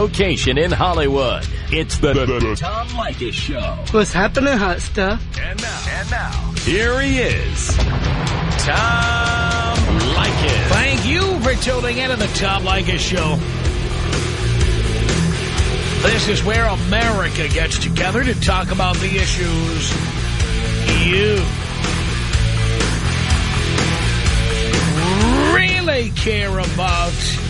Location in Hollywood. It's the, the, the Tom Leykis Show. What's happening, hot stuff? And now, and now, here he is, Tom Leykis. Thank you for tuning in to the Tom Leykis Show. This is where America gets together to talk about the issues you really care about.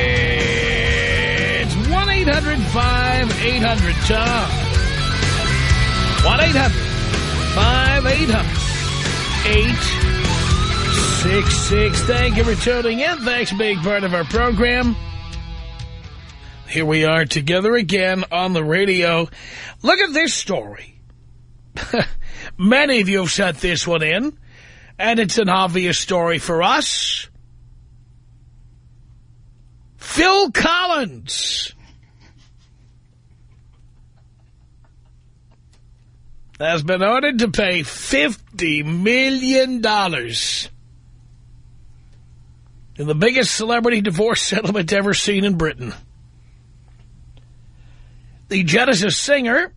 1-800-5800-TOM. 1-800-5800-866. Thank you for tuning in. Thanks being part of our program. Here we are together again on the radio. Look at this story. Many of you have sent this one in, and it's an obvious story for us. Phil Collins has been ordered to pay $50 million in the biggest celebrity divorce settlement ever seen in Britain. The Genesis singer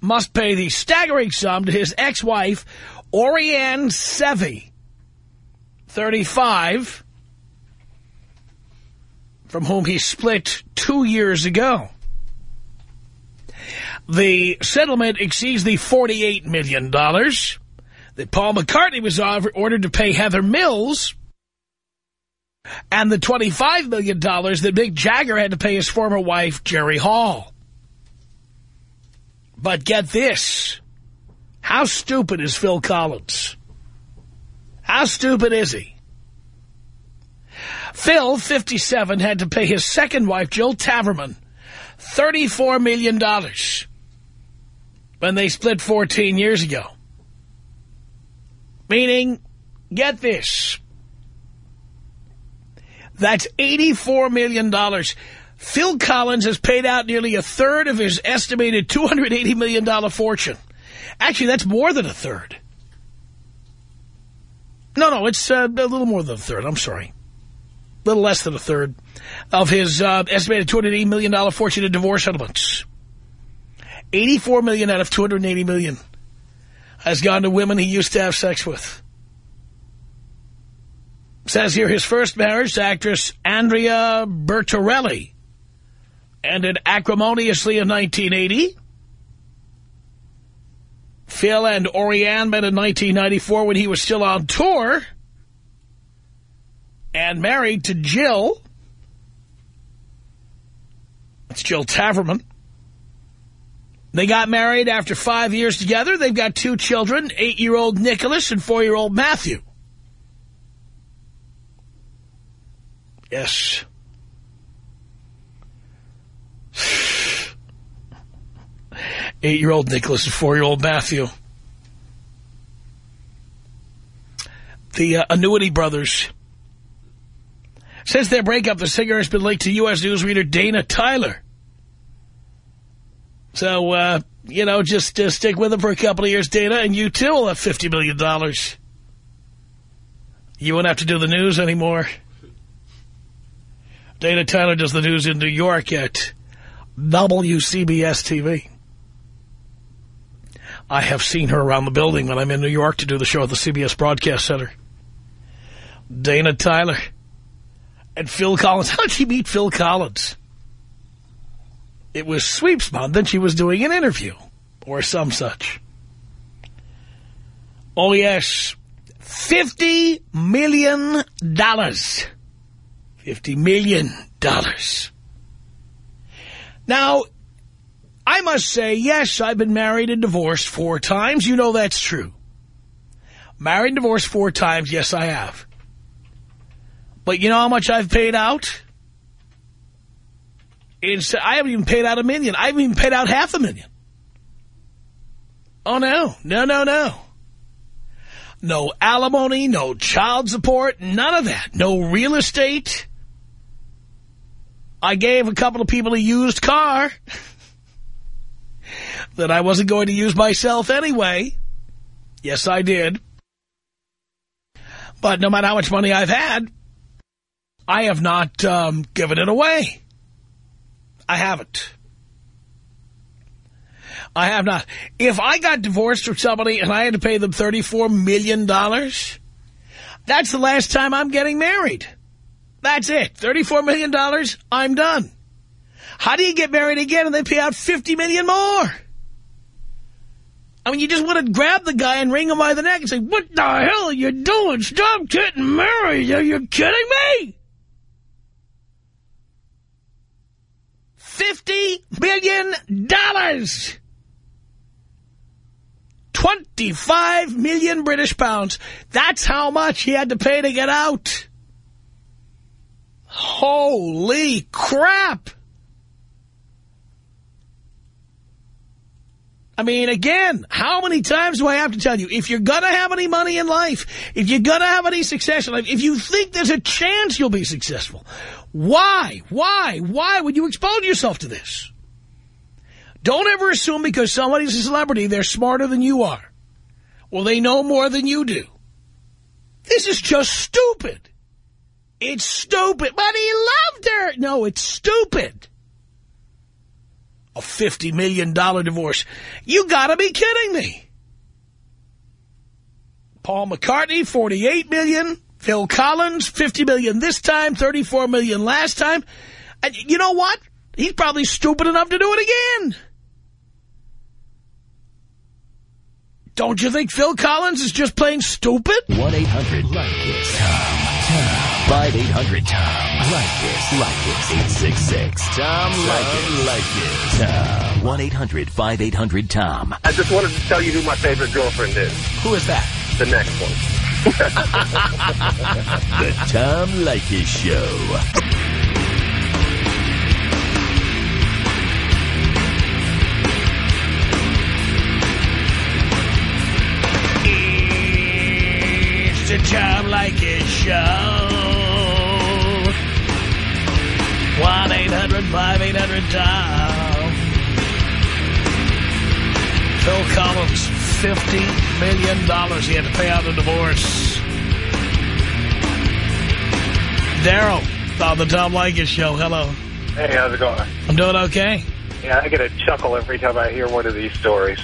must pay the staggering sum to his ex-wife, Orianne Cevey, 35, from whom he split two years ago. The settlement exceeds the $48 million that Paul McCartney was ordered to pay Heather Mills and the $25 million that Mick Jagger had to pay his former wife, Jerry Hall. But get this. How stupid is Phil Collins? How stupid is he? Phil, 57, had to pay his second wife, Jill Taverman, $34 million when they split 14 years ago. Meaning, get this, that's $84 million. Phil Collins has paid out nearly a third of his estimated $280 million fortune. Actually, that's more than a third. No, no, it's uh, a little more than a third. I'm sorry. A little less than a third of his uh, estimated $280 million fortune in divorce settlements. 84 million out of 280 million has gone to women he used to have sex with. Says here his first marriage to actress Andrea Bertorelli ended acrimoniously in 1980. Phil and Orianne met in 1994 when he was still on tour and married to Jill. That's Jill Tavelman. They got married after five years together. They've got two children, eight-year-old Nicholas and four-year-old Matthew. Yes. Eight-year-old Nicholas and four-year-old Matthew. The uh, Annuity Brothers. Since their breakup, the singer has been linked to U.S. Newsreader Dana Tyler. So, uh, you know, just uh, stick with them for a couple of years, Dana, and you too will have 50 million. dollars. You won't have to do the news anymore. Dana Tyler does the news in New York at WCBS TV. I have seen her around the building when I'm in New York to do the show at the CBS Broadcast Center. Dana Tyler and Phil Collins. How did she meet Phil Collins? It was sweeps month and she was doing an interview or some such. Oh, yes. $50 million. $50 million. Now, I must say, yes, I've been married and divorced four times. You know that's true. Married and divorced four times, yes, I have. But you know how much I've paid out? It's, I haven't even paid out a million. I haven't even paid out half a million. Oh, no. No, no, no. No alimony, no child support, none of that. No real estate. I gave a couple of people a used car that I wasn't going to use myself anyway. Yes, I did. But no matter how much money I've had, I have not um, given it away. I haven't. I have not. If I got divorced from somebody and I had to pay them $34 million, that's the last time I'm getting married. That's it. $34 million, I'm done. How do you get married again and they pay out 50 million more? I mean, you just want to grab the guy and wring him by the neck and say, what the hell are you doing? Stop getting married. Are you kidding me? $50 million. 25 million British pounds. That's how much he had to pay to get out. Holy crap. I mean, again, how many times do I have to tell you, if you're going to have any money in life, if you're going to have any success in life, if you think there's a chance you'll be successful, why, why, why would you expose yourself to this? Don't ever assume because somebody's a celebrity, they're smarter than you are. Well, they know more than you do. This is just stupid. It's stupid. But he loved her. No, it's stupid. A $50 million divorce. You gotta be kidding me. Paul McCartney, $48 million. Phil Collins, 50 million this time, 34 million last time. And you know what? He's probably stupid enough to do it again. Don't you think Phil Collins is just plain stupid? 1-800-LIKE-IT. Tom. 5-800-TOM. Like this. Like this. 866. Tom like it. Like it. Tom. 1-800-5800-TOM. I just wanted to tell you who my favorite girlfriend is. Who is that? The next one. The Tom Leykis Show. It's the Tom Leykis Show. 1-800-5800-TOM. Phil Collins, $50 million he had to pay out a divorce. Daryl, on the Tom Leykis Show. Hello. Hey, how's it going? I'm doing okay. Yeah, I get a chuckle every time I hear one of these stories.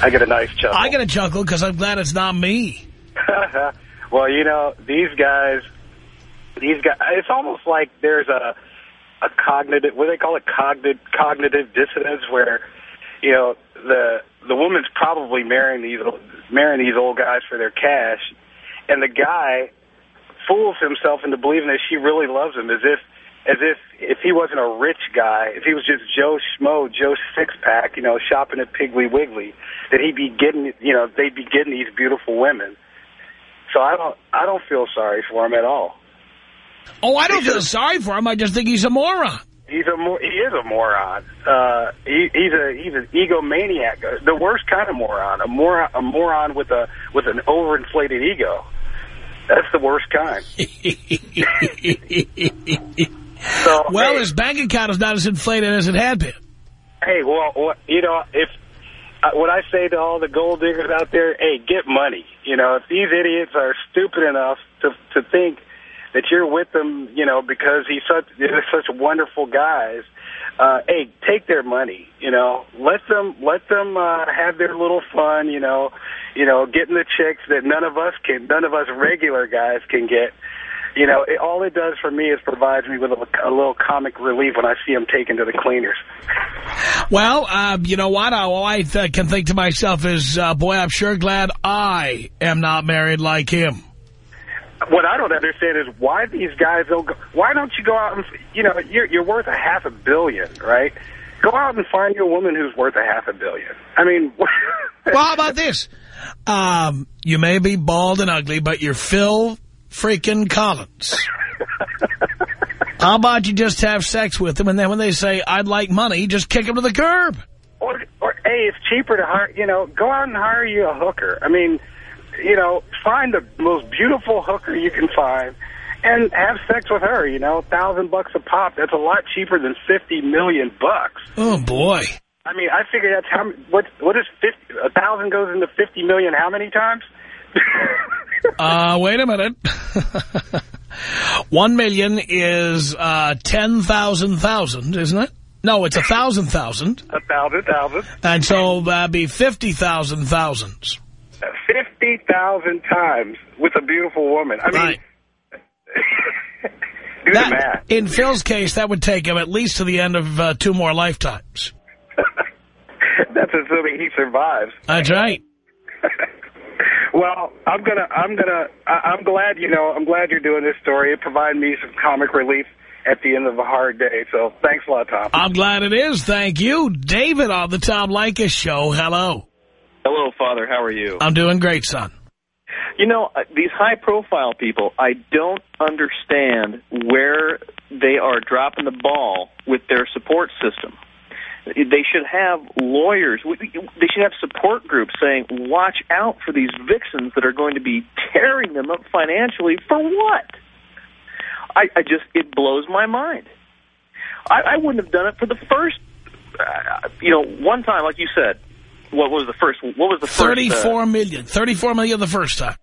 I get a nice chuckle. I get a chuckle because I'm glad it's not me. well, you know, these guys, these guys, it's almost like there's a a cognitive, what do they call it, cognitive cognitive dissonance, where you know the the woman's probably marrying these marrying these old guys for their cash, and the guy fools himself into believing that she really loves him, as if as if if he wasn't a rich guy, if he was just Joe Schmo, Joe Six Pack, you know, shopping at Piggly Wiggly, that he'd be getting, you know, they'd be getting these beautiful women. So I don't, I don't feel sorry for him at all. Oh, I don't feel sorry for him. I just think he's a moron. He's a he is a moron. Uh, he, he's a he's an egomaniac, uh, the worst kind of moron. A moron, a moron with a with an overinflated ego. That's the worst kind. So well, hey, his bank account is not as inflated as it had been. hey, well, you know, if uh, what I say to all the gold diggers out there, hey, get money. You know, if these idiots are stupid enough to to think that you're with them, you know, because he's such such wonderful guys. Uh, hey, take their money. You know, let them let them uh, have their little fun. You know, you know, getting the chicks that none of us can, none of us regular guys can get. You know, it, all it does for me is provides me with a, a little comic relief when I see them taken to the cleaners. Well, uh, you know what? All I th can think to myself is, uh, boy, I'm sure glad I am not married like him. What I don't understand is why these guys don't. Go, why don't you go out and you know you're you're worth a half a billion, right? Go out and find you a woman who's worth a half a billion. I mean, Well, how about this? Um, you may be bald and ugly, but you're Phil freaking Collins. How about you just have sex with them, and then when they say, I'd like money, just kick them to the curb? Or, or hey, it's cheaper to hire, you know, go out and hire you a hooker. I mean, you know, find the most beautiful hooker you can find and have sex with her, you know, thousand bucks a pop. That's a lot cheaper than 50 million bucks. Oh, boy. I mean, I figure that's how, what, what is 50, a thousand goes into 50 million how many times? uh, wait a minute. One million is uh, 10,000 thousand, isn't it? No, it's a thousand thousand. A thousand thousand. And so that'd be 50,000 thousands. 50,000 times with a beautiful woman. I mean, Right. do That- the math. in Phil's case, that would take him at least to the end of uh, two more lifetimes. That's assuming he survives. That's right. Well, I'm gonna, I'm gonna, I- I'm glad, you know, I'm glad you're doing this story. It provided me some comic relief at the end of a hard day. So thanks a lot, Tom. I'm glad it is. Thank you. David on the Tom Leykis show. Hello. Hello, Father. How are you? I'm doing great, son. You know, uh, these high-profile people, I don't understand where they are dropping the ball with their support system. They should have lawyers. They should have support groups saying, watch out for these vixens that are going to be tearing them up financially for what? I, I just, it blows my mind. I, I wouldn't have done it for the first, uh, you know, one time, like you said. What was the first? What was the first? uh, Thirty-four million. Thirty-four million the first time.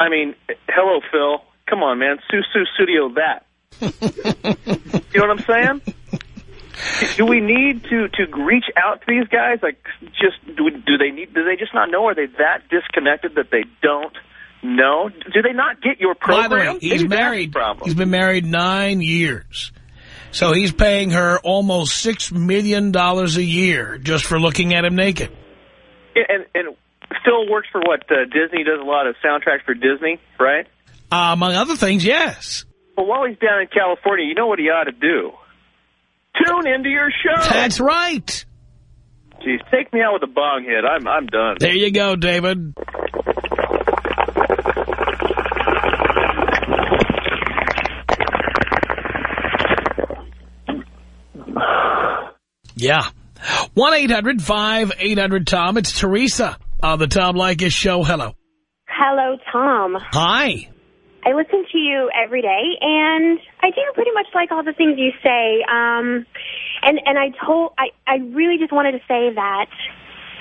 I mean, hello, Phil. Come on, man. Sue Sue Studio that. you know what I'm saying? Do we need to to reach out to these guys? Like, just do do they need? Do they just not know? Are they that disconnected that they don't know? Do they not get your By program? the way, he's the married. He's been married nine years. So he's paying her almost six million dollars a year just for looking at him naked. And and Phil works for what uh, Disney does a lot of soundtracks for Disney, right? Uh, among other things, yes. Well, while he's down in California, you know what he ought to do? Tune into your show. That's right. Jeez, take me out with a bong hit. I'm I'm done. There you go, David. Yeah. 1-800-5800-TOM. It's Teresa on the Tom Leykis Show. Hello. Hello, Tom. Hi. I listen to you every day, and I do pretty much like all the things you say. Um, and and I told I I really just wanted to say that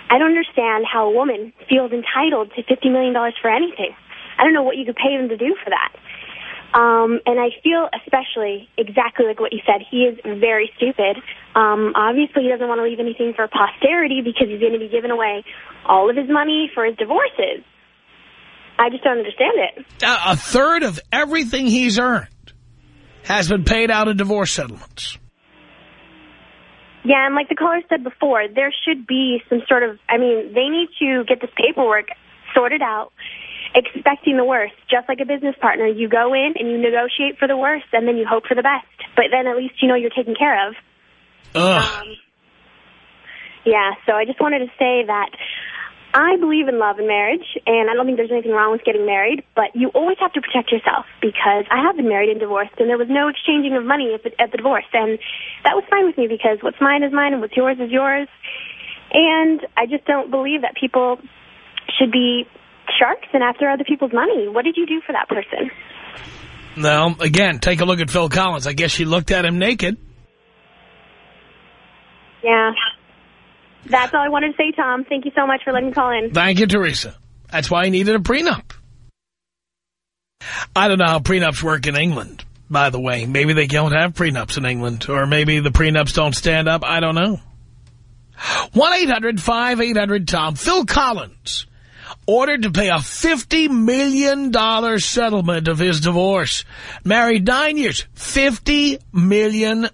I don't understand how a woman feels entitled to fifty million dollars for anything. I don't know what you could pay them to do for that. Um, and I feel especially exactly like what you said. He is very stupid. Um, obviously, he doesn't want to leave anything for posterity because he's going to be giving away all of his money for his divorces. I just don't understand it. Uh, a third of everything he's earned has been paid out in divorce settlements. Yeah, and like the caller said before, there should be some sort of, I mean, they need to get this paperwork sorted out, expecting the worst. Just like a business partner, you go in and you negotiate for the worst, and then you hope for the best. But then at least you know you're taken care of. Ugh. Um, yeah, so I just wanted to say that I believe in love and marriage, and I don't think there's anything wrong with getting married, but you always have to protect yourself because I have been married and divorced, and there was no exchanging of money at the, at the divorce, and that was fine with me because what's mine is mine and what's yours is yours. And I just don't believe that people should be sharks and after other people's money. What did you do for that person? Now, again, take a look at Phil Collins. I guess she looked at him naked. Yeah. That's all I wanted to say, Tom. Thank you so much for letting me call in. Thank you, Teresa. That's why he needed a prenup. I don't know how prenups work in England, by the way. Maybe they don't have prenups in England, or maybe the prenups don't stand up. I don't know. 1-800-5800-TOM. Phil Collins ordered to pay a $50 million settlement of his divorce. Married nine years. $50 million.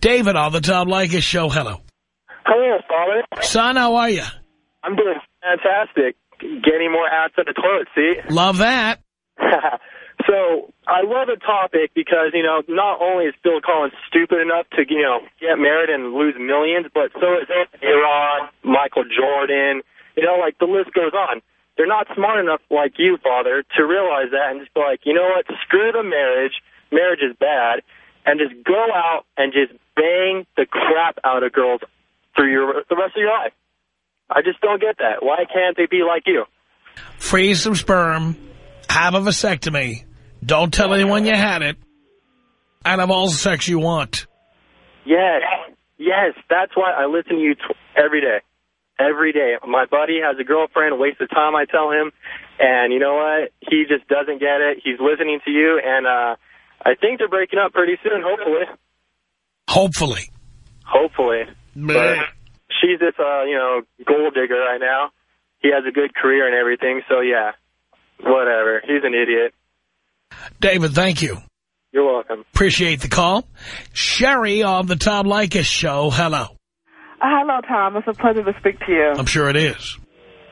David on the Tom Leykis show. Hello. Hello, Father. Son, how are you? I'm doing fantastic. Getting more ads in the toilet seat. Love that. so I love the topic because, you know, not only is Phil Collins stupid enough to, you know, get married and lose millions, but so is Iran, Michael Jordan, you know, like the list goes on. They're not smart enough like you, Father, to realize that and just be like, you know what, screw the marriage. marriage is bad, and just go out and just bang the crap out of girls through your the rest of your life. I just don't get that. Why can't they be like you? Freeze some sperm, have a vasectomy, don't tell anyone you had it, and have all the sex you want. Yes, yes, that's why I listen to you every day. Every day. My buddy has a girlfriend, waste of time, I tell him, and you know what? He just doesn't get it. He's listening to you, and uh, I think they're breaking up pretty soon, hopefully. Hopefully. Hopefully. But she's this, uh, you know, gold digger right now. He has a good career and everything, so yeah, whatever. He's an idiot. David, thank you. You're welcome. Appreciate the call. Sherry on the Tom Leykis show. Hello. Uh, hello, Tom. It's a pleasure to speak to you. I'm sure it is.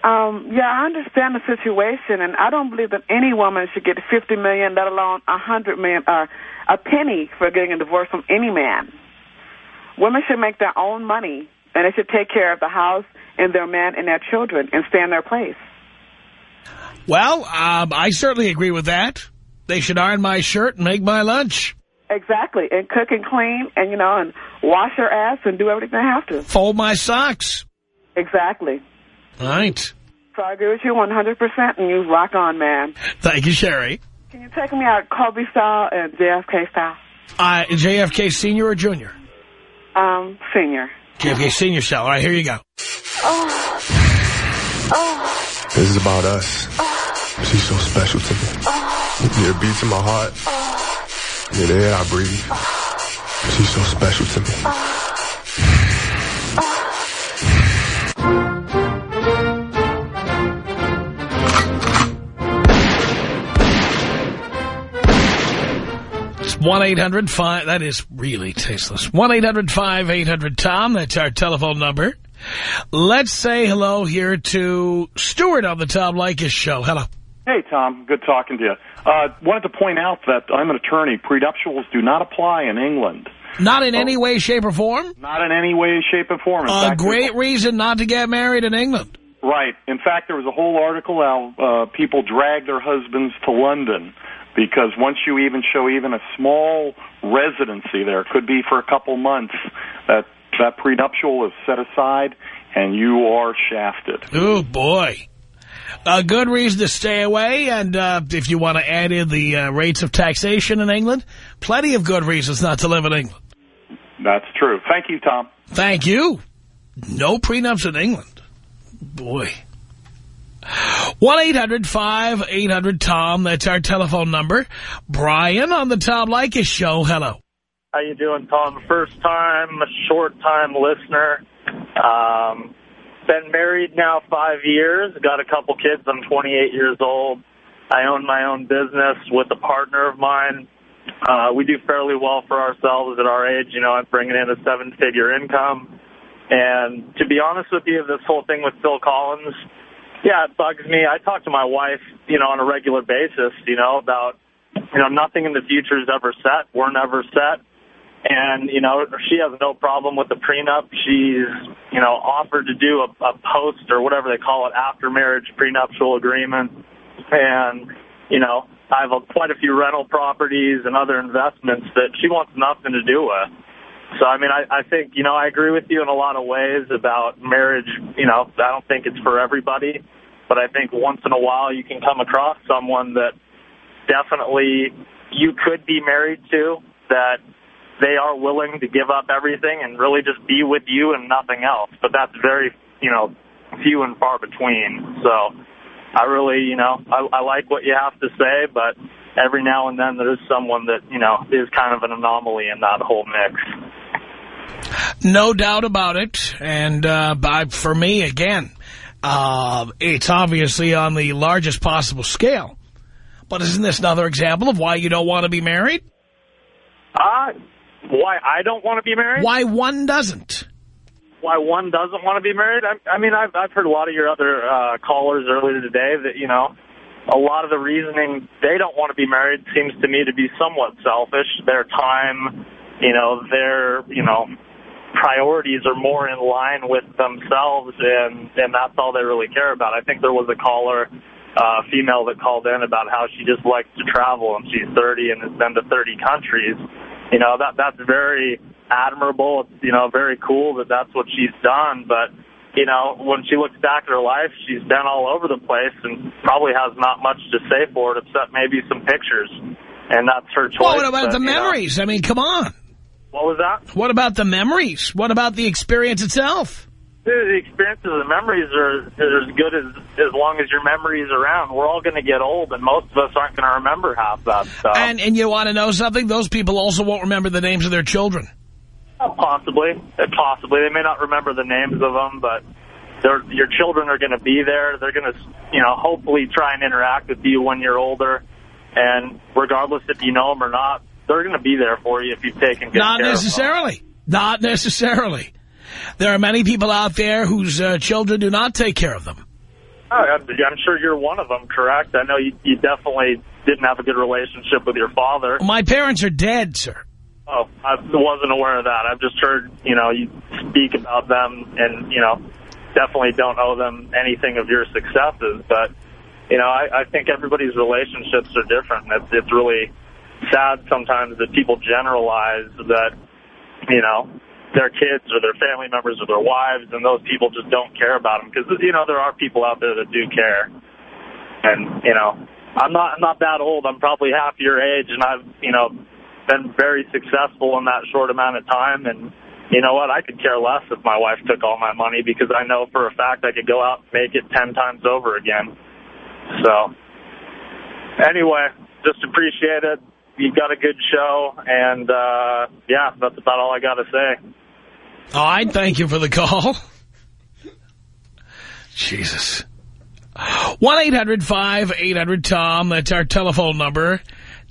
Um, yeah, I understand the situation, and I don't believe that any woman should get 50 million, let alone a 100 million, or a penny for getting a divorce from any man. Women should make their own money, and they should take care of the house and their man and their children and stay in their place. Well, um, I certainly agree with that. They should iron my shirt and make my lunch. Exactly, and cook and clean, and, you know, and wash their ass and do everything they have to. Fold my socks. Exactly. All right. So I agree with you 100%, and you rock on, man. Thank you, Sherry. Can you take me out Kobe style and JFK style? Uh, JFK senior or junior? Um, senior. JFK senior style. All right, here you go. Oh. Oh. This is about us. She's so special to me. Yeah, beats in my heart. Yeah, the air I breathe. She's so special to me. It's 1-800-5. That is really tasteless. 1-800-5800-TOM. That's our telephone number. Let's say hello here to Stuart on the Tom Leykis show. Hello. Hey, Tom. Good talking to you. Uh, wanted to point out that I'm an attorney. Prenuptials do not apply in England. Not in any way, shape, or form? Not in any way, shape, or form. In A fact, great reason not to get married in England. Right. In fact, there was a whole article how uh, people drag their husbands to London because once you even show even a small residency there, could be for a couple months, that that prenuptial is set aside and you are shafted. Oh, boy. A good reason to stay away, and uh, if you want to add in the uh, rates of taxation in England, plenty of good reasons not to live in England. That's true. Thank you, Tom. Thank you. No prenups in England. Boy. 1-800-5800-TOM. That's our telephone number. Brian on the Tom Leykis show. Hello. How you doing, Tom? First time, a short time listener. Um, been married now five years. Got a couple kids. I'm 28 years old. I own my own business with a partner of mine. Uh, we do fairly well for ourselves at our age. You know, I'm bringing in a seven-figure income. And to be honest with you, this whole thing with Phil Collins, yeah, it bugs me. I talk to my wife, you know, on a regular basis, you know, about, you know, nothing in the future is ever set. We're never set. And, you know, she has no problem with the prenup. She's, you know, offered to do a, a post or whatever they call it, after marriage prenuptial agreement. And, you know, I have a, quite a few rental properties and other investments that she wants nothing to do with. So, I mean, I, I think, you know, I agree with you in a lot of ways about marriage. You know, I don't think it's for everybody, but I think once in a while you can come across someone that definitely you could be married to, that they are willing to give up everything and really just be with you and nothing else. But that's very, you know, few and far between. So I really, you know, I, I like what you have to say, but every now and then there is someone that, you know, is kind of an anomaly in that whole mix. No doubt about it. And uh, by, for me, again, uh, it's obviously on the largest possible scale. But isn't this another example of why you don't want to be married? Uh, why I don't want to be married? Why one doesn't? Why one doesn't want to be married? I, I mean, I've, I've heard a lot of your other uh, callers earlier today that, you know, a lot of the reasoning they don't want to be married seems to me to be somewhat selfish. Their time, you know, their, you know, priorities are more in line with themselves, and and that's all they really care about. I think there was a caller uh, female that called in about how she just likes to travel and she's 30 and has been to 30 countries. You know, that that's very admirable. It's, you know, very cool that that's what she's done. But, you know, when she looks back at her life, she's been all over the place and probably has not much to say for it except maybe some pictures. And that's her choice. Well, what about but, the you know, memories? I mean, come on. what was that? What about the memories? What about the experience itself? The experiences and memories are, are as good as as long as your memory's around. We're all going to get old, and most of us aren't going to remember half that stuff. And and you want to know something? Those people also won't remember the names of their children. Possibly, Uh, possibly. They may not remember the names of them, but your children are going to be there. They're going to, you know, hopefully try and interact with you when you're older. And regardless if you know them or not, they're going to be there for you if you've taken good Not care necessarily. Not necessarily. There are many people out there whose uh, children do not take care of them. Oh, I'm I'm sure you're one of them, correct? I know you, you definitely didn't have a good relationship with your father. My parents are dead, sir. Oh, I wasn't aware of that. I've just heard, you know, you speak about them and, you know, definitely don't owe them anything of your successes. But, you know, I, I think everybody's relationships are different. It's, it's really sad sometimes that people generalize that, you know, their kids or their family members or their wives and those people just don't care about them. Because, you know, there are people out there that do care. And, you know, I'm not, I'm not that old. I'm probably half your age and I've, you know, been very successful in that short amount of time. And you know what? I could care less if my wife took all my money because I know for a fact I could go out and make it ten times over again. So anyway, just appreciate it. You've got a good show, and uh, yeah, that's about all I got to say. All right, thank you for the call. Jesus. 1-800-5800-TOM. That's our telephone number.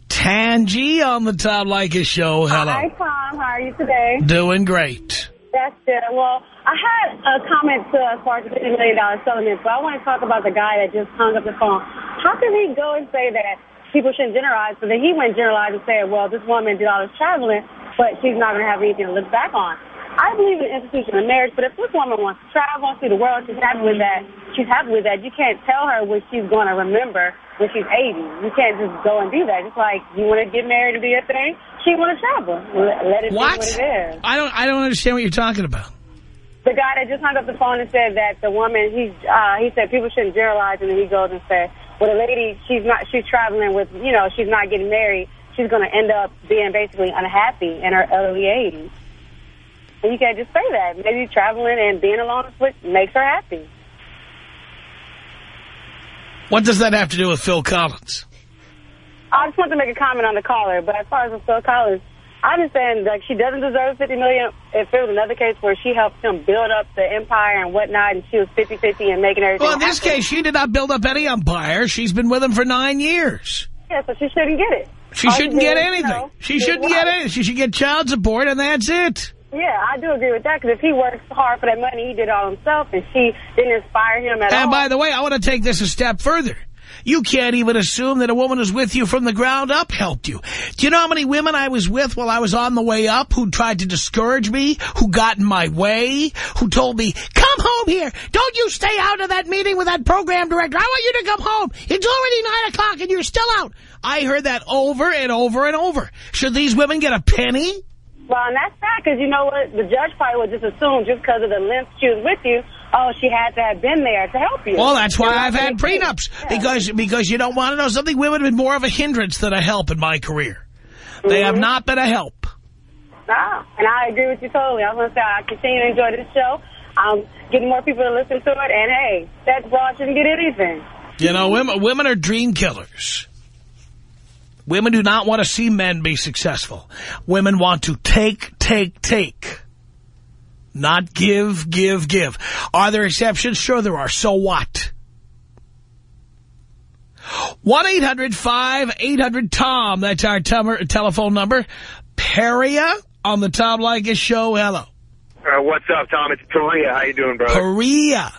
Tangy on the Tom Leykis show. Hello. Hi, Tom. How are you today? Doing great. That's good. Well, I had a comment to as far as the $50 million settlement, but I want to talk about the guy that just hung up the phone. How can he go and say that people shouldn't generalize, but then he went generalized and said, well, this woman did all this traveling, but she's not going to have anything to look back on. I believe in the institution of marriage, but if this woman wants to travel, see the world, she's happy with that, she's happy with that. You can't tell her what she's going to remember when she's 80. You can't just go and do that. It's like you want to get married and be a thing, she want to travel. Let, it What? be what it is. I don't, I don't understand what you're talking about. The guy that just hung up the phone and said that the woman, he's, uh, he said people shouldn't generalize, and then he goes and says, well, the lady, she's not, she's traveling with, you know, she's not getting married. She's going to end up being basically unhappy in her early 80s. And you can't just say that. Maybe traveling and being alone is what makes her happy. What does that have to do with Phil Collins? I just want to make a comment on the caller, but as far as with Phil Collins, I understand like she doesn't deserve 50 million. If it was another case where she helped him build up the empire and whatnot, and she was 50-50 and making everything Well, in this happen. case, she did not build up any empire. She's been with him for nine years. Yeah, so she shouldn't get it. She All shouldn't get anything. know, She shouldn't get anything. She should get child support, and that's it. Yeah, I do agree with that, because if he works hard for that money, he did all himself, and she didn't inspire him at all. And by the way, I want to take this a step further. You can't even assume that a woman who's with you from the ground up helped you. Do you know how many women I was with while I was on the way up who tried to discourage me, who got in my way, who told me, come home here. Don't you stay out of that meeting with that program director. I want you to come home. It's already 9 o'clock and you're still out. I heard that over and over and over. Should these women get a penny? Well, and that's sad, because you know what? The judge probably would just assume just because of the length she was with you, oh, she had to have been there to help you. Well, that's why I've had what they do. prenups. Because because you don't want to know something. Women have been more of a hindrance than a help in my career. They have not been a help. Ah, and I agree with you totally. I was going to say, I continue to enjoy this show. I'm getting more people to listen to it, and hey, that broad shouldn't get anything. You know, women, women are dream killers. Women do not want to see men be successful. Women want to take, take, take. Not give, give, give. Are there exceptions? Sure there are. So what? 1-800-5800-TOM. That's our telephone number. Peria on the Tom Leykis show. Hello. Uh, what's up, Tom? It's Perea. How you doing, brother? Peria.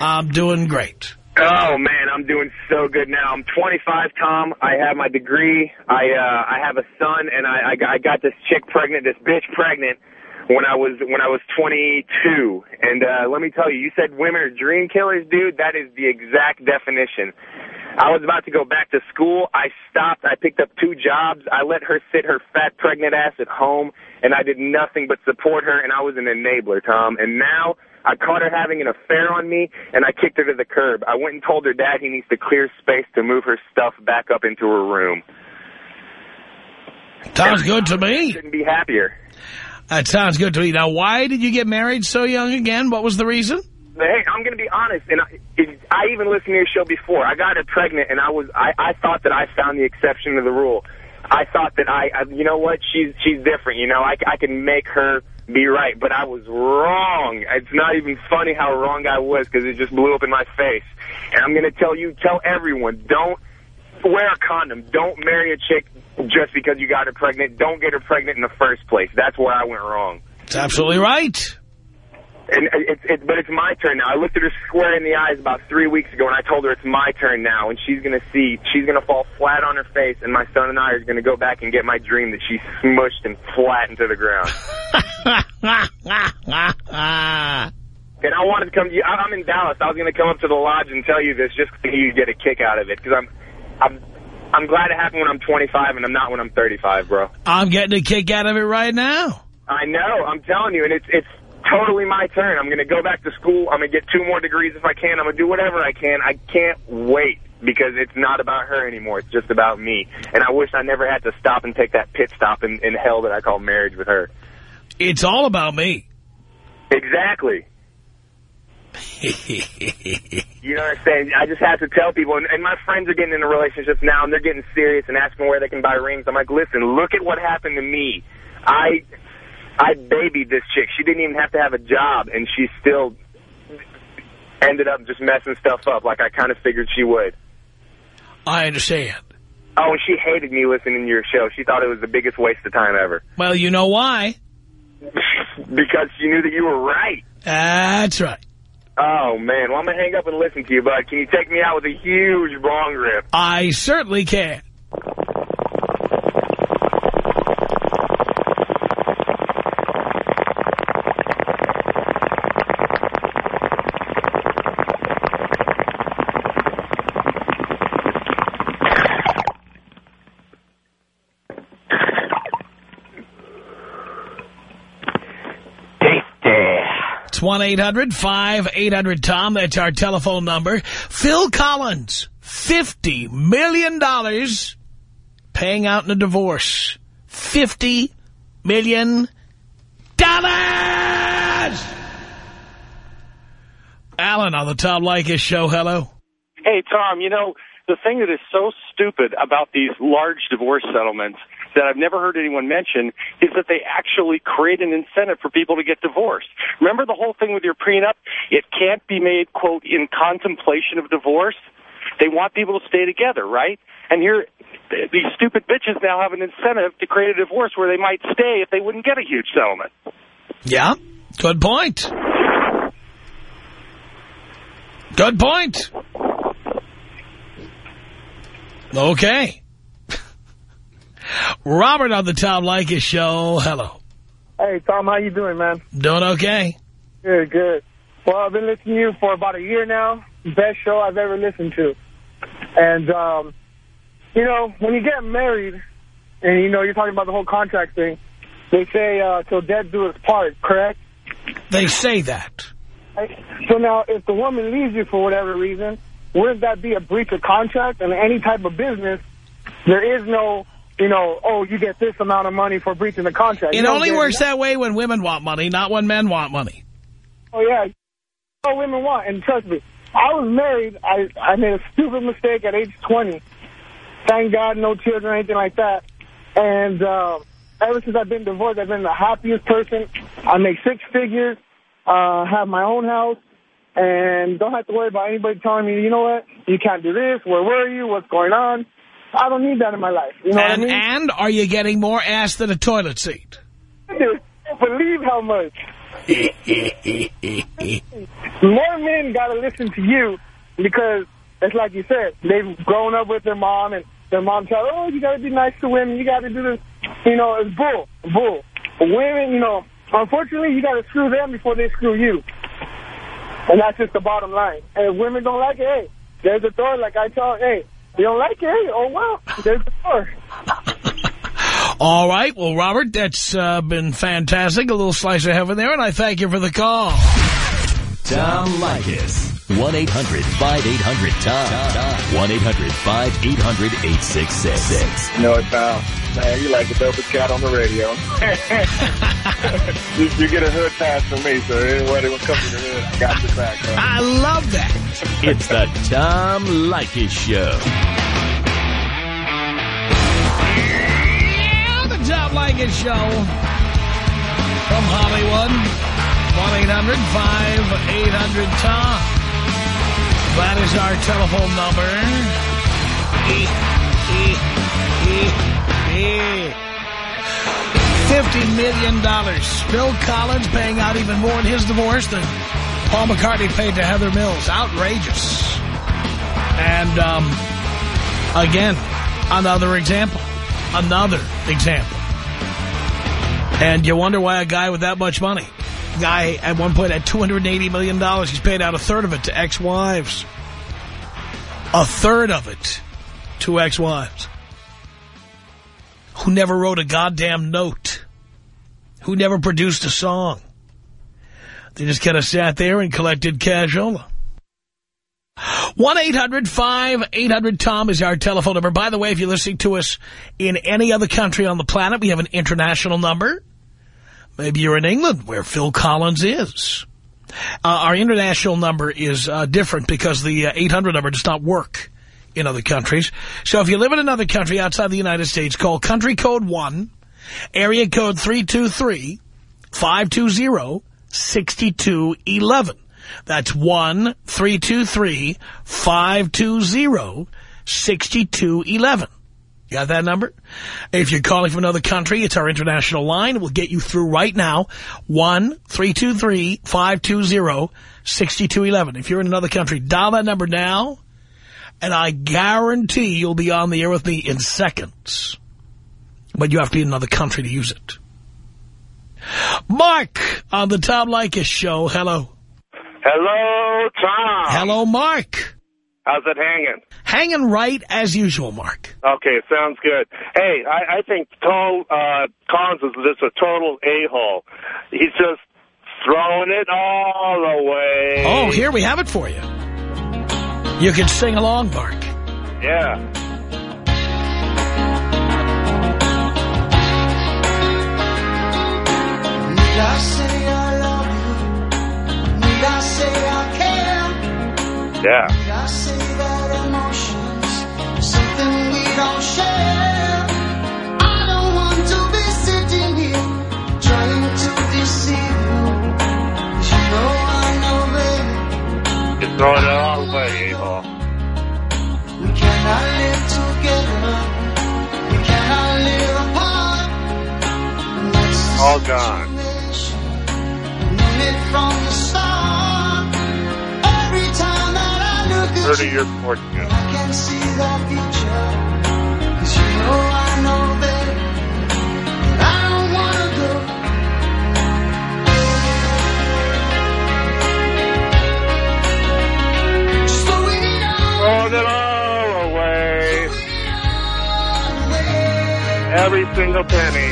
I'm doing great. Oh man, I'm doing so good now. I'm 25, Tom. I have my degree. I uh, I have a son, and I I got, I got this chick pregnant, this bitch pregnant. when I was when I was 22. And uh, let me tell you, you said women are dream killers, dude. That is the exact definition. I was about to go back to school. I stopped. I picked up two jobs. I let her sit her fat, pregnant ass at home, and I did nothing but support her, and I was an enabler, Tom. And now I caught her having an affair on me, and I kicked her to the curb. I went and told her dad he needs to clear space to move her stuff back up into her room. Sounds good to me. Couldn't be happier. That sounds good to me. Now, why did you get married so young again? What was the reason? Hey, I'm going to be honest, and I, I even listened to your show before. I got her pregnant, and I was I, I thought that I found the exception to the rule. I thought that I, I you know what, she's she's different. You know, I, I can make her be right, but I was wrong. It's not even funny how wrong I was because it just blew up in my face. And I'm going to tell you, tell everyone, don't wear a condom. Don't marry a chick just because you got her pregnant. Don't get her pregnant in the first place. That's where I went wrong. It's absolutely right. And it's, it's, but it's my turn now. I looked at her square in the eyes about three weeks ago, and I told her it's my turn now, and she's going to see. She's going to fall flat on her face, and my son and I are going to go back and get my dream that she smushed and flattened to the ground. and I wanted to come to you. I'm in Dallas. I was going to come up to the lodge and tell you this just so you get a kick out of it, because I'm, I'm, I'm glad it happened when I'm 25, and I'm not when I'm 35, bro. I'm getting a kick out of it right now. I know. I'm telling you, and it's it's totally my turn. I'm going to go back to school. I'm going to get two more degrees if I can. I'm going to do whatever I can. I can't wait because it's not about her anymore. It's just about me. And I wish I never had to stop and take that pit stop in, in hell that I call marriage with her. It's all about me. Exactly. you know what I'm saying? I just have to tell people, and, and my friends are getting into relationships now, and they're getting serious and asking where they can buy rings. I'm like, listen, look at what happened to me. I I babied this chick. She didn't even have to have a job, and she still ended up just messing stuff up like I kind of figured she would. I understand. Oh, and she hated me listening to your show. She thought it was the biggest waste of time ever. Well, you know why? because she knew that you were right. That's right. Oh, man. Well, I'm going to hang up and listen to you, bud. Can you take me out with a huge bong rip? I certainly can. It's 1-800-5800-TOM. That's our telephone number. Phil Collins, $50 million paying out in a divorce. $50 million. Alan on the Tom Leykis show. Hello. Hey, Tom, you know, the thing that is so stupid about these large divorce settlements that I've never heard anyone mention is that they actually create an incentive for people to get divorced. Remember the whole thing with your prenup? It can't be made, quote, in contemplation of divorce. They want people to stay together, right? And here, these stupid bitches now have an incentive to create a divorce where they might stay if they wouldn't get a huge settlement. Yeah, good point. Good point. Okay. Robert on the Tom Leykis show. Hello. Hey, Tom, how you doing, man? Doing okay. Good, good. Well, I've been listening to you for about a year now. Best show I've ever listened to. And, um, you know, when you get married, and, you know, you're talking about the whole contract thing, they say, uh, till death do us part, correct? They say that. So now, if the woman leaves you for whatever reason, wouldn't that be a breach of contract? And any type of business, there is no, you know, oh, you get this amount of money for breaching the contract. It only works that way when women want money, not when men want money. Oh, yeah. All women want. And trust me, I was married. I, I made a stupid mistake at age 20. Thank God, no children or anything like that. And uh, ever since I've been divorced, I've been the happiest person. I make six figures, uh, have my own house, and don't have to worry about anybody telling me, you know what, you can't do this, where were you, what's going on. I don't need that in my life. You know and, what I mean? and are you getting more ass than a toilet seat? I can't believe how much. More men got to listen to you because it's like you said, they've grown up with their mom and their mom tells, oh, you got to be nice to women, you got to do this. You know, it's bull, bull. Women, you know, unfortunately, you got to screw them before they screw you. And that's just the bottom line. And if women don't like it, hey, there's a door. Like I tell, hey, you don't like it? Hey, oh, well, there's the door. All right. Well, Robert, that's uh, been fantastic. A little slice of heaven there, and I thank you for the call. Tom Leykis. 1-800-5800-TOM. 1-800-5800-866. You know it, pal. Man, you like the dopest cat on the radio. you, you get a hood pass from me, so anybody will come to the hood, I got your back. Bro. I love that. It's the Tom Leykis Show. Yeah, the Tom Leykis Show. From Hollywood. 1-800-5800-TOM. That is our telephone number. $50 million. Phil Collins paying out even more in his divorce than Paul McCartney paid to Heather Mills. Outrageous. And, um, again, another example. Another example. And you wonder why a guy with that much money guy at one point had $280 million. He's paid out a third of it to ex-wives. A third of it to ex-wives. Who never wrote a goddamn note. Who never produced a song. They just kind of sat there and collected cashola. 1-800-5800-TOM is our telephone number. By the way, if you're listening to us in any other country on the planet, we have an international number. Maybe you're in England, where Phil Collins is. Uh, our international number is uh, different because the uh, 800 number does not work in other countries. So if you live in another country outside the United States, call country code 1, area code 323-520-6211. That's 1-323-520-6211. Got that number? If you're calling from another country, it's our international line. We'll get you through right now. 1-323-520-6211. If you're in another country, dial that number now, and I guarantee you'll be on the air with me in seconds. But you have to be in another country to use it. Mark on the Tom Leykis show. Hello. Hello, Tom. Hello, Mark. How's it hanging? Hanging right as usual, Mark. Okay, sounds good. Hey, I, I think Tom uh, Collins is just a total a-hole. He's just throwing it all away. Oh, here we have it for you. You can sing along, Mark. Yeah. Need I say I love you? Need I say I care? Yeah. Throwing it all a-hole. we cannot live together. We cannot live apart. And that's the All gone. Knew it from the start. Every time it Throwing it all away. Every single penny.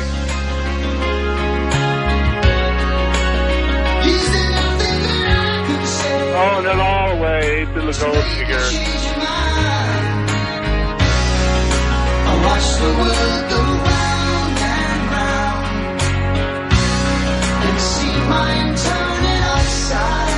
Throwing it all away to the gold digger. Watch the world go round and round and see mine upside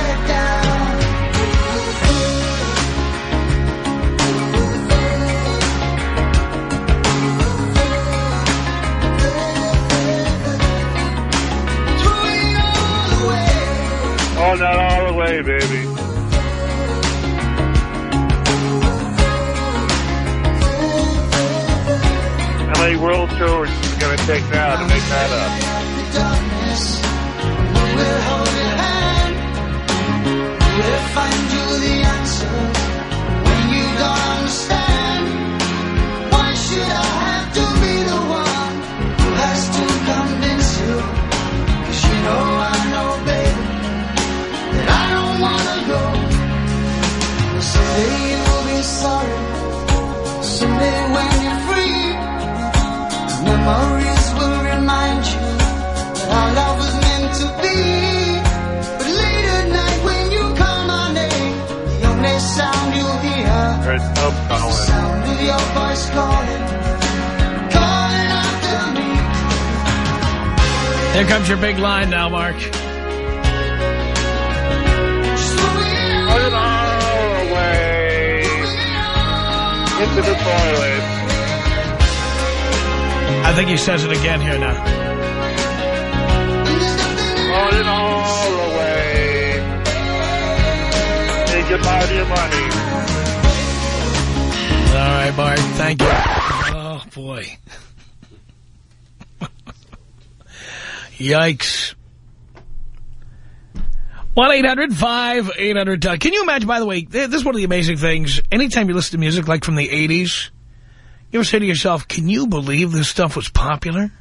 away, baby. How many world tours is it going to take now to make that up? Here comes your big line now, Mark. Put it all away into the toilet. I think he says it again here now. Put it all away. Take goodbye to your money. All right, Mark. Thank you. Oh, boy. Yikes. 1-800-5800. Can you imagine, by the way, this is one of the amazing things. Anytime you listen to music like from the 80s, you ever say to yourself, can you believe this stuff was popular?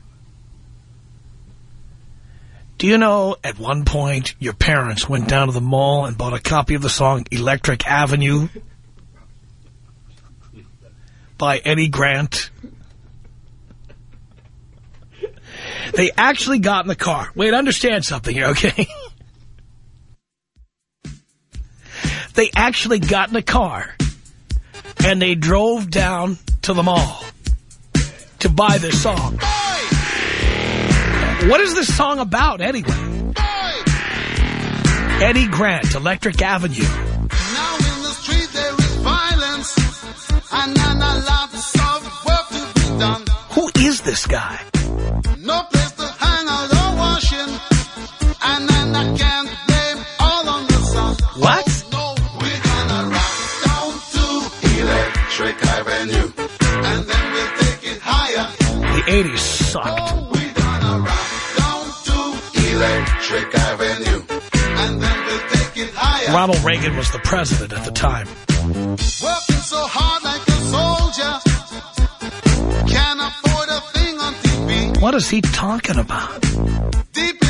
Do you know at one point your parents went down to the mall and bought a copy of the song Electric Avenue by Eddie Grant? They actually got in the car. Wait, understand something here, okay? they actually got in the car and they drove down to the mall to buy this song. What is this song about, anyway? Eddie Grant, Electric Avenue. Now in the street there is violence, and then a lot of work to be done. Who is this guy? No place to hang out or washing, and then I can't blame all on the sun. What? No, we're gonna rock down to Electric Avenue, and then we'll take it higher. The 80s sucked. Oh, we're gonna rock down to Electric Avenue, and then we'll take it higher. Ronald Reagan was the president at the time. Working so hard What is he talking about? Deep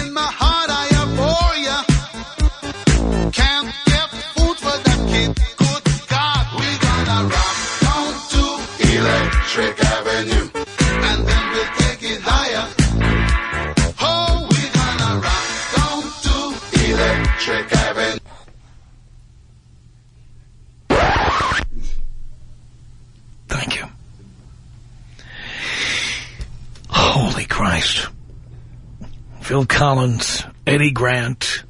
Phil Collins, Eddie Grant.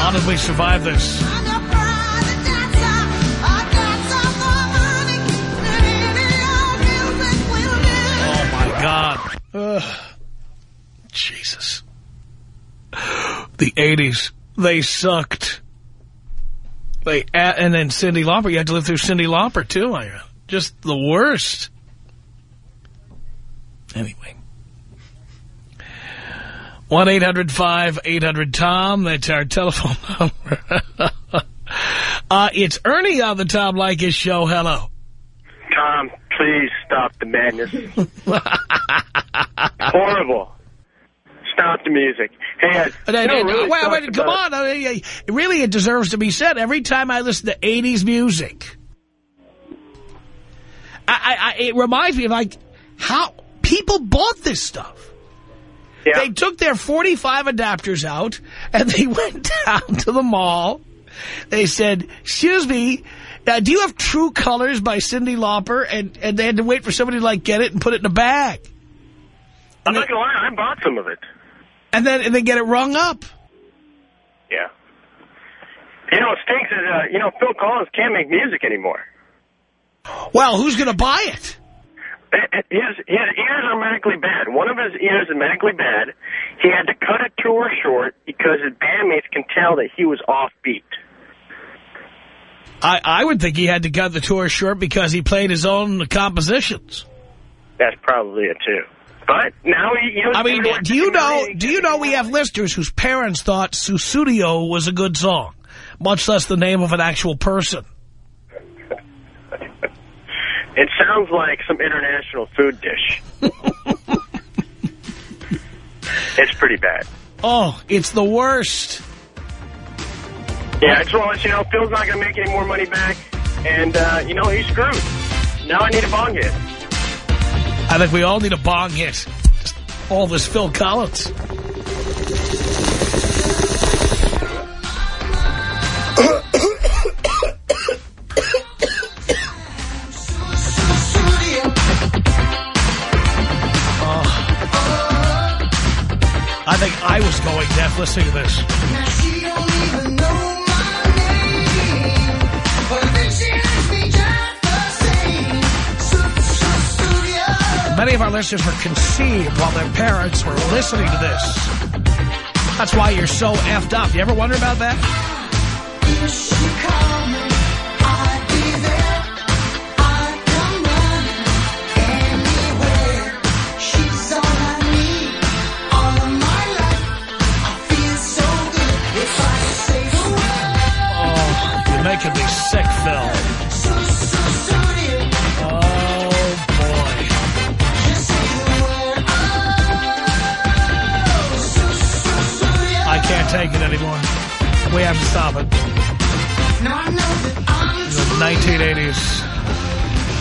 How did we survive this? Oh, my God. Ugh. Jesus. The 80s, they sucked. They And then Cyndi Lauper, you had to live through Cyndi Lauper, too. I Just the worst. Anyway. 1-800-5800-TOM. That's our telephone number. uh, it's Ernie on the Tom Leykis show. Hello. Tom, please stop the madness. Horrible. Stop the music. Hey, I, then- uh, you know, and- uh, really wait, wait, come on. Uh, I mean, Really, it deserves to be said. Every time I listen to 80s music, I, I, it reminds me of, like, how people bought this stuff. They took their 45 adapters out, and they went down to the mall. They said, excuse me, uh, do you have True Colors by Cyndi Lauper? And, and they had to wait for somebody to, like, get it and put it in a bag. I'm not going to lie, I bought some of it. And then, and then get it rung up. Yeah. You know, what stinks is, uh, you know, Phil Collins can't make music anymore. Well, who's going to buy it? His, his ears are medically bad. One of his ears is medically bad. He had to cut a tour short because his bandmates can tell that he was offbeat. I, I would think he had to cut the tour short because he played his own compositions. That's probably it, too. But now. You know, I mean, do you know? Do you know we have listeners whose parents thought Sussudio was a good song, much less the name of an actual person? It sounds like some international food dish. it's pretty bad. Oh, it's the worst. Yeah, I just want to let you know, Phil's not going to make any more money back, and, uh, you know, he's screwed. Now I need a bong hit. I think we all need a bong hit. Just all this Phil Collins. Oh. I think I was going deaf listening to this. Listeners were conceived while their parents were listening to this. That's why you're so effed up. You ever wonder about that?